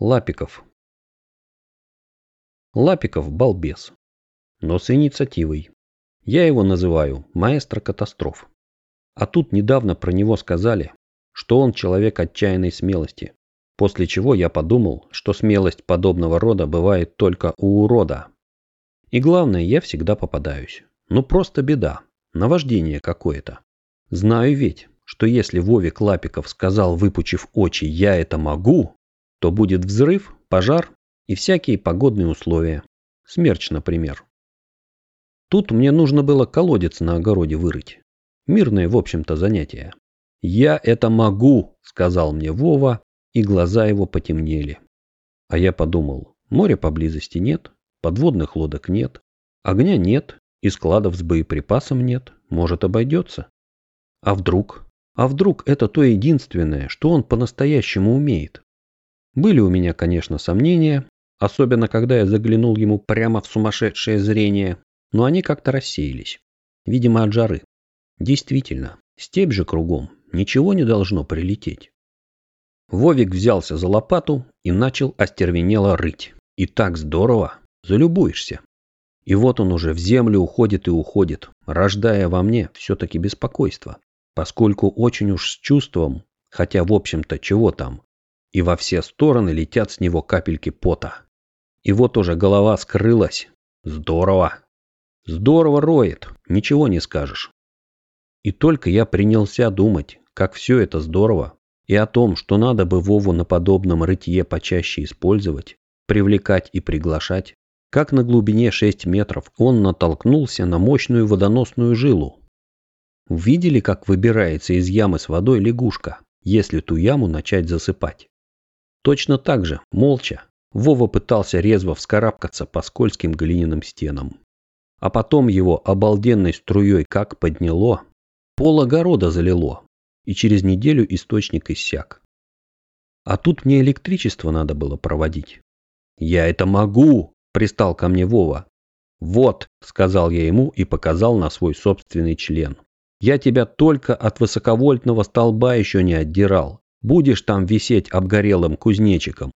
Лапиков. Лапиков – балбес. Но с инициативой. Я его называю маэстро катастроф. А тут недавно про него сказали, что он человек отчаянной смелости. После чего я подумал, что смелость подобного рода бывает только у урода. И главное, я всегда попадаюсь. Ну просто беда. Наваждение какое-то. Знаю ведь, что если Вовик Лапиков сказал, выпучив очи «я это могу», то будет взрыв, пожар и всякие погодные условия. Смерч, например. Тут мне нужно было колодец на огороде вырыть. Мирное, в общем-то, занятие. «Я это могу», — сказал мне Вова, и глаза его потемнели. А я подумал, моря поблизости нет, подводных лодок нет, огня нет и складов с боеприпасом нет, может обойдется. А вдруг? А вдруг это то единственное, что он по-настоящему умеет? Были у меня, конечно, сомнения, особенно когда я заглянул ему прямо в сумасшедшее зрение, но они как-то рассеялись. Видимо, от жары. Действительно, степь же кругом, ничего не должно прилететь. Вовик взялся за лопату и начал остервенело рыть. И так здорово, залюбуешься. И вот он уже в землю уходит и уходит, рождая во мне все-таки беспокойство, поскольку очень уж с чувством, хотя в общем-то чего там, и во все стороны летят с него капельки пота. И вот уже голова скрылась. Здорово. Здорово роет, ничего не скажешь. И только я принялся думать, как все это здорово, и о том, что надо бы Вову на подобном рытье почаще использовать, привлекать и приглашать, как на глубине 6 метров он натолкнулся на мощную водоносную жилу. Видели, как выбирается из ямы с водой лягушка, если ту яму начать засыпать? Точно так же, молча, Вова пытался резво вскарабкаться по скользким глиняным стенам. А потом его обалденной струей как подняло, пол огорода залило, и через неделю источник иссяк. А тут мне электричество надо было проводить. «Я это могу!» – пристал ко мне Вова. «Вот», – сказал я ему и показал на свой собственный член. «Я тебя только от высоковольтного столба еще не отдирал. Будешь там висеть обгорелым кузнечиком.